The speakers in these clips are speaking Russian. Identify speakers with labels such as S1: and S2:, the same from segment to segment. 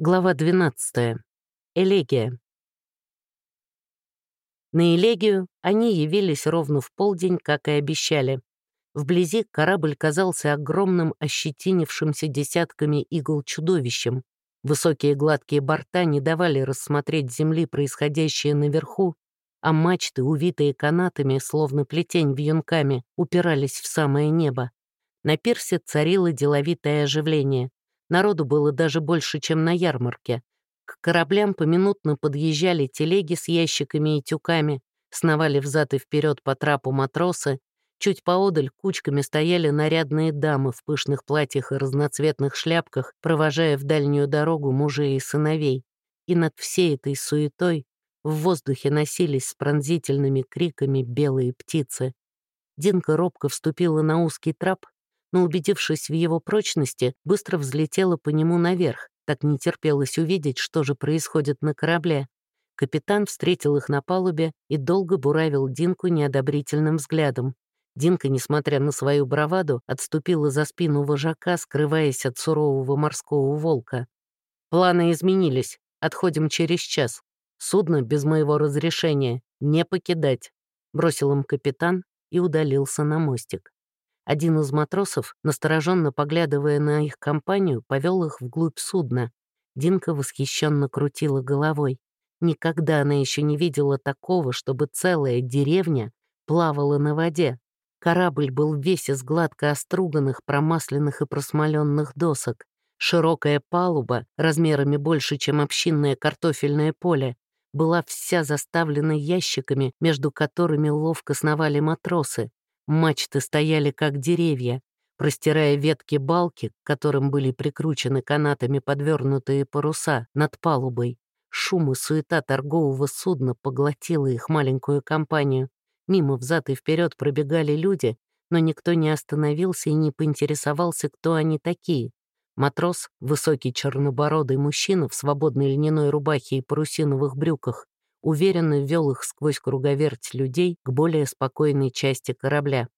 S1: Глава 12. Элегия. На Элегию они явились ровно в полдень, как и обещали. Вблизи корабль казался огромным, ощетинившимся десятками игл чудовищем. Высокие гладкие борта не давали рассмотреть земли происходящее наверху, а мачты, увитые канатами, словно плетень вьюнками, упирались в самое небо. На пирсе царило деловитое оживление. Народу было даже больше, чем на ярмарке. К кораблям поминутно подъезжали телеги с ящиками и тюками, сновали взад и вперед по трапу матросы, чуть поодаль кучками стояли нарядные дамы в пышных платьях и разноцветных шляпках, провожая в дальнюю дорогу мужей и сыновей. И над всей этой суетой в воздухе носились с пронзительными криками белые птицы. Динка робко вступила на узкий трап, но, убедившись в его прочности, быстро взлетела по нему наверх, так не терпелось увидеть, что же происходит на корабле. Капитан встретил их на палубе и долго буравил Динку неодобрительным взглядом. Динка, несмотря на свою браваду, отступила за спину вожака, скрываясь от сурового морского волка. «Планы изменились. Отходим через час. Судно без моего разрешения не покидать», — бросил им капитан и удалился на мостик. Один из матросов, настороженно поглядывая на их компанию, повел их вглубь судна. Динка восхищенно крутила головой. Никогда она еще не видела такого, чтобы целая деревня плавала на воде. Корабль был весь из гладко оструганных, промасленных и просмоленных досок. Широкая палуба, размерами больше, чем общинное картофельное поле, была вся заставлена ящиками, между которыми ловко сновали матросы. Мачты стояли как деревья, простирая ветки балки, к которым были прикручены канатами подвернутые паруса, над палубой. Шум и суета торгового судна поглотила их маленькую компанию. Мимо взад и вперед пробегали люди, но никто не остановился и не поинтересовался, кто они такие. Матрос, высокий чернобородый мужчина в свободной льняной рубахе и парусиновых брюках, уверенно ввел их сквозь круговерть людей к более спокойной части корабля.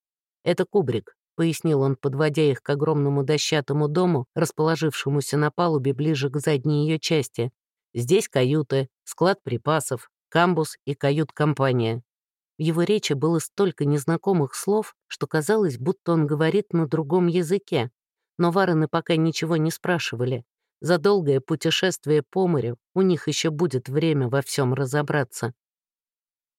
S1: «Это кубрик», — пояснил он, подводя их к огромному дощатому дому, расположившемуся на палубе ближе к задней ее части. «Здесь каюты, склад припасов, камбус и кают-компания». В его речи было столько незнакомых слов, что казалось, будто он говорит на другом языке. Но варены пока ничего не спрашивали, за долгое путешествие по морю у них еще будет время во всем разобраться.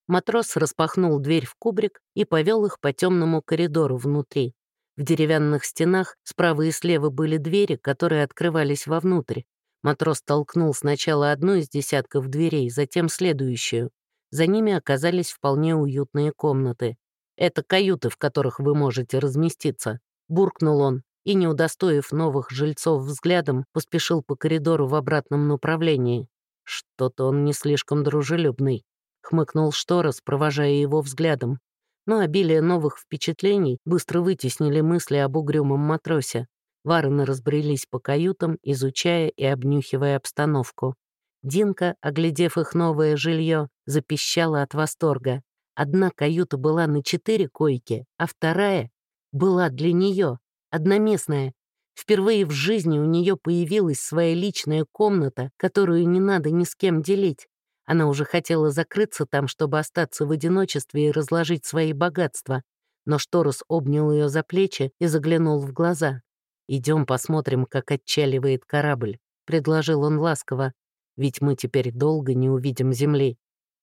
S1: Матрос распахнул дверь в кубрик и повел их по темному коридору внутри. В деревянных стенах справа и слева были двери, которые открывались вовнутрь. Матрос толкнул сначала одну из десятков дверей, затем следующую. За ними оказались вполне уютные комнаты. «Это каюты, в которых вы можете разместиться», — буркнул он, и, не удостоив новых жильцов взглядом, поспешил по коридору в обратном направлении. «Что-то он не слишком дружелюбный», — хмыкнул Шторос, провожая его взглядом. Но обилие новых впечатлений быстро вытеснили мысли об угрюмом матросе. Варены разбрелись по каютам, изучая и обнюхивая обстановку. Динка, оглядев их новое жилье, запищала от восторга. Одна каюта была на четыре койки, а вторая была для нее, одноместная. Впервые в жизни у нее появилась своя личная комната, которую не надо ни с кем делить. Она уже хотела закрыться там, чтобы остаться в одиночестве и разложить свои богатства. Но Шторос обнял ее за плечи и заглянул в глаза. «Идем посмотрим, как отчаливает корабль», — предложил он ласково. «Ведь мы теперь долго не увидим земли».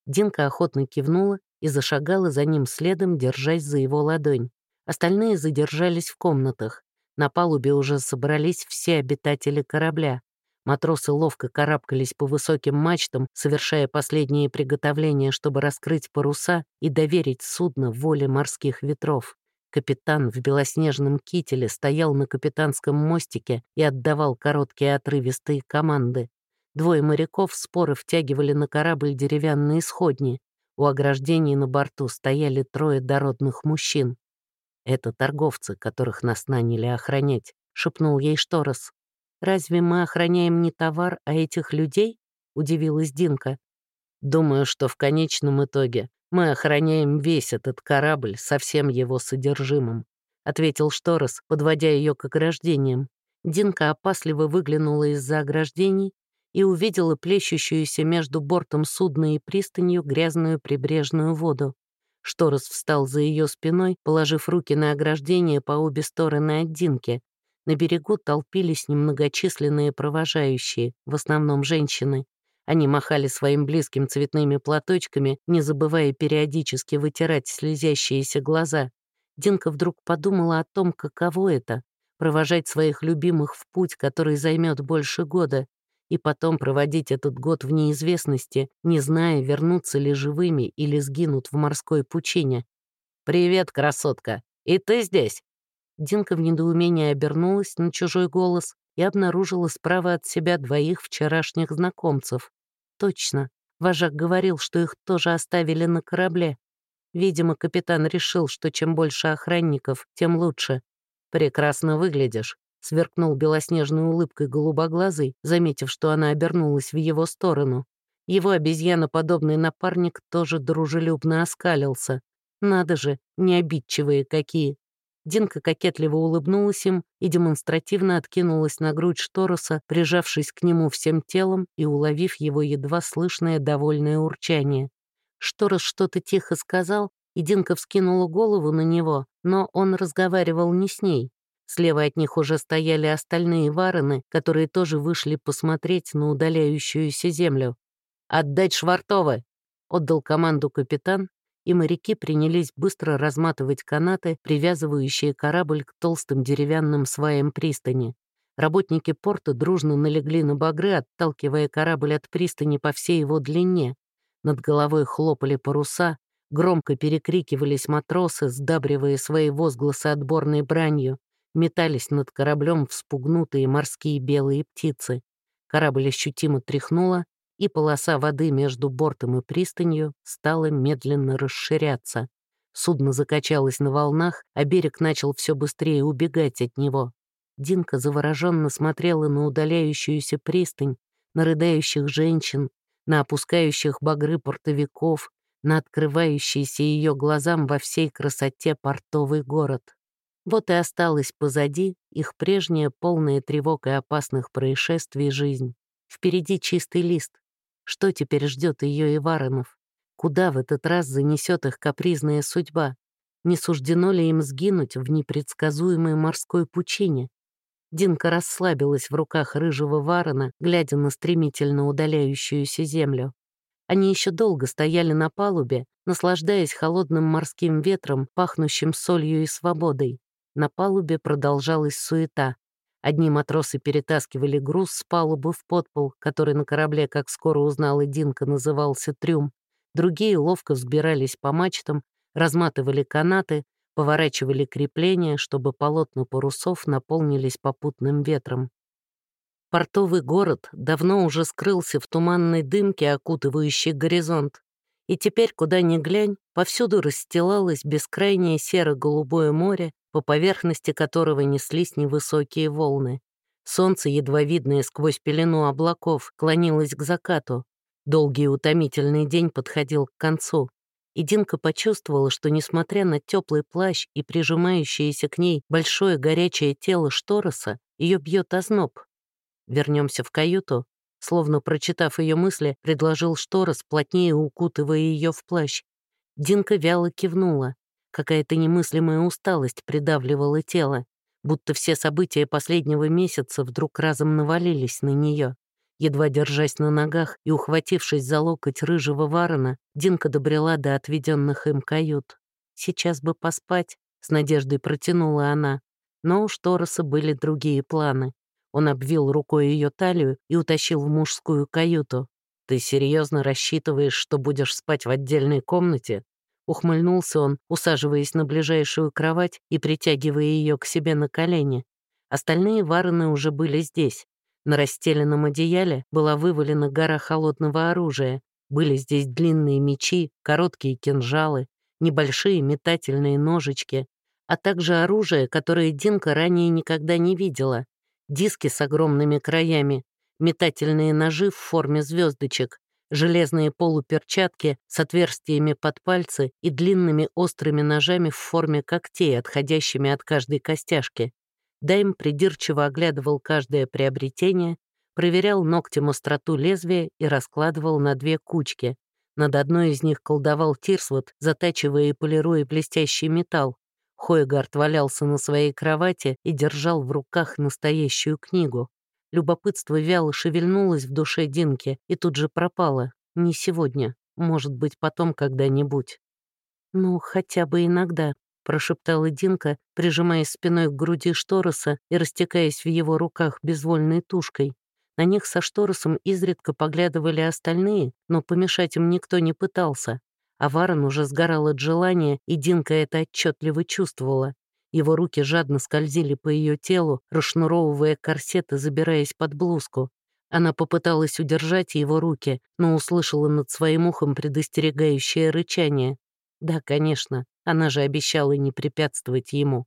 S1: Динка охотно кивнула и зашагала за ним следом, держась за его ладонь. Остальные задержались в комнатах. На палубе уже собрались все обитатели корабля. Матросы ловко карабкались по высоким мачтам, совершая последние приготовления, чтобы раскрыть паруса и доверить судно воле морских ветров. Капитан в белоснежном кителе стоял на капитанском мостике и отдавал короткие отрывистые команды. Двое моряков споры втягивали на корабль деревянные сходни. У ограждений на борту стояли трое дородных мужчин. «Это торговцы, которых нас наняли охранять», — шепнул ей Шторос. «Разве мы охраняем не товар, а этих людей?» — удивилась Динка. «Думаю, что в конечном итоге мы охраняем весь этот корабль со всем его содержимым», — ответил Шторос, подводя ее к ограждениям. Динка опасливо выглянула из-за ограждений и увидела плещущуюся между бортом судна и пристанью грязную прибрежную воду. Шторос встал за ее спиной, положив руки на ограждение по обе стороны от Динки. На берегу толпились немногочисленные провожающие, в основном женщины. Они махали своим близким цветными платочками, не забывая периодически вытирать слезящиеся глаза. Динка вдруг подумала о том, каково это — провожать своих любимых в путь, который займет больше года, и потом проводить этот год в неизвестности, не зная, вернутся ли живыми или сгинут в морской пучине. «Привет, красотка! И ты здесь?» Динка в недоумении обернулась на чужой голос и обнаружила справа от себя двоих вчерашних знакомцев. Точно. Вожак говорил, что их тоже оставили на корабле. Видимо, капитан решил, что чем больше охранников, тем лучше. «Прекрасно выглядишь», — сверкнул белоснежной улыбкой голубоглазый, заметив, что она обернулась в его сторону. Его обезьяноподобный напарник тоже дружелюбно оскалился. Надо же, необидчивые какие. Динка кокетливо улыбнулась им и демонстративно откинулась на грудь Штороса, прижавшись к нему всем телом и уловив его едва слышное довольное урчание. Шторос что-то тихо сказал, и Динка вскинула голову на него, но он разговаривал не с ней. Слева от них уже стояли остальные варены, которые тоже вышли посмотреть на удаляющуюся землю. «Отдать Швартовы!» — отдал команду капитан, и моряки принялись быстро разматывать канаты, привязывающие корабль к толстым деревянным сваям пристани. Работники порта дружно налегли на багры, отталкивая корабль от пристани по всей его длине. Над головой хлопали паруса, громко перекрикивались матросы, сдабривая свои возгласы отборной бранью, метались над кораблем вспугнутые морские белые птицы. Корабль ощутимо тряхнуло, и полоса воды между бортом и пристанью стала медленно расширяться. Судно закачалось на волнах, а берег начал все быстрее убегать от него. Динка завороженно смотрела на удаляющуюся пристань, на рыдающих женщин, на опускающих багры портовиков, на открывающийся ее глазам во всей красоте портовый город. Вот и осталась позади их прежняя полная тревог и опасных происшествий жизнь. Впереди чистый лист, что теперь ждет ее и Варонов? Куда в этот раз занесет их капризная судьба? Не суждено ли им сгинуть в непредсказуемой морской пучине? Динка расслабилась в руках рыжего Варона, глядя на стремительно удаляющуюся землю. Они еще долго стояли на палубе, наслаждаясь холодным морским ветром, пахнущим солью и свободой. На палубе продолжалась суета. Одни матросы перетаскивали груз с палубы в подпол, который на корабле, как скоро узнала Динка, назывался трюм. Другие ловко взбирались по мачтам, разматывали канаты, поворачивали крепления, чтобы полотна парусов наполнились попутным ветром. Портовый город давно уже скрылся в туманной дымке, окутывающей горизонт. И теперь, куда ни глянь, повсюду расстилалось бескрайнее серо-голубое море, по поверхности которого неслись невысокие волны. Солнце, едва видное сквозь пелену облаков, клонилось к закату. Долгий и утомительный день подходил к концу. И Динка почувствовала, что, несмотря на теплый плащ и прижимающееся к ней большое горячее тело Штороса, ее бьет озноб. Вернемся в каюту. Словно прочитав ее мысли, предложил Шторос, плотнее укутывая ее в плащ. Динка вяло кивнула. Какая-то немыслимая усталость придавливала тело, будто все события последнего месяца вдруг разом навалились на нее. Едва держась на ногах и ухватившись за локоть рыжего ворона, Динка добрела до отведенных им кают. «Сейчас бы поспать», — с надеждой протянула она. Но у Штороса были другие планы. Он обвил рукой ее талию и утащил в мужскую каюту. «Ты серьезно рассчитываешь, что будешь спать в отдельной комнате?» Ухмыльнулся он, усаживаясь на ближайшую кровать и притягивая ее к себе на колени. Остальные варены уже были здесь. На расстеленном одеяле была вывалена гора холодного оружия. Были здесь длинные мечи, короткие кинжалы, небольшие метательные ножички, а также оружие, которое Динка ранее никогда не видела. Диски с огромными краями, метательные ножи в форме звездочек, железные полуперчатки с отверстиями под пальцы и длинными острыми ножами в форме когтей, отходящими от каждой костяшки. Дайм придирчиво оглядывал каждое приобретение, проверял ногтем остроту лезвия и раскладывал на две кучки. Над одной из них колдовал Тирсвот, затачивая и полируя блестящий металл. Хойгард валялся на своей кровати и держал в руках настоящую книгу. Любопытство вяло шевельнулось в душе Динки и тут же пропало. Не сегодня, может быть, потом когда-нибудь. «Ну, хотя бы иногда», — прошептала Динка, прижимаясь спиной к груди Штороса и растекаясь в его руках безвольной тушкой. На них со Шторосом изредка поглядывали остальные, но помешать им никто не пытался. А Варон уже сгорал от желания, и Динка это отчетливо чувствовала. Его руки жадно скользили по ее телу, расшнуровывая корсет и забираясь под блузку. Она попыталась удержать его руки, но услышала над своим ухом предостерегающее рычание. Да, конечно, она же обещала не препятствовать ему.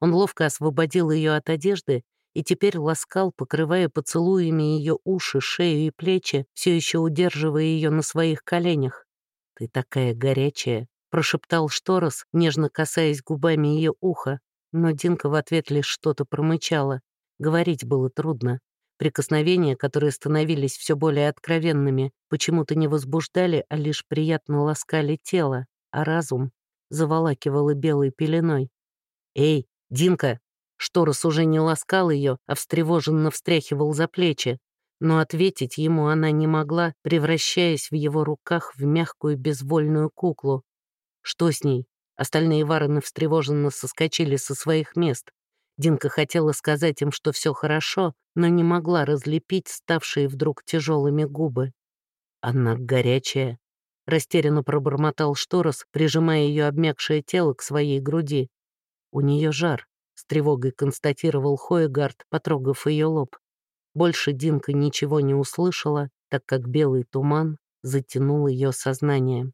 S1: Он ловко освободил ее от одежды и теперь ласкал, покрывая поцелуями ее уши, шею и плечи, все еще удерживая ее на своих коленях. «Ты такая горячая», — прошептал Шторос, нежно касаясь губами ее уха, но Динка в ответ лишь что-то промычала. Говорить было трудно. Прикосновения, которые становились все более откровенными, почему-то не возбуждали, а лишь приятно ласкали тело, а разум заволакивало белой пеленой. «Эй, Динка!» Шторос уже не ласкал ее, а встревоженно встряхивал за плечи. Но ответить ему она не могла, превращаясь в его руках в мягкую безвольную куклу. Что с ней? Остальные вороны встревоженно соскочили со своих мест. Динка хотела сказать им, что все хорошо, но не могла разлепить ставшие вдруг тяжелыми губы. «Она горячая», — растерянно пробормотал Шторос, прижимая ее обмякшее тело к своей груди. «У нее жар», — с тревогой констатировал Хоегард, потрогав ее лоб. Больше Динка ничего не услышала, так как белый туман затянул ее сознание.